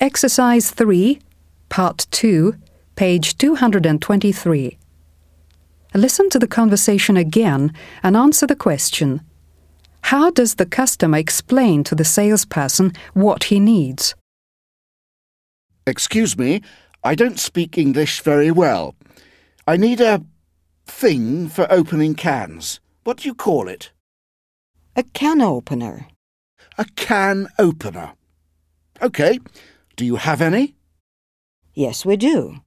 Exercise 3, Part 2, page 223. Listen to the conversation again and answer the question. How does the customer explain to the salesperson what he needs? Excuse me, I don't speak English very well. I need a thing for opening cans. What do you call it? A can opener. A can opener. OK. Do you have any? Yes, we do.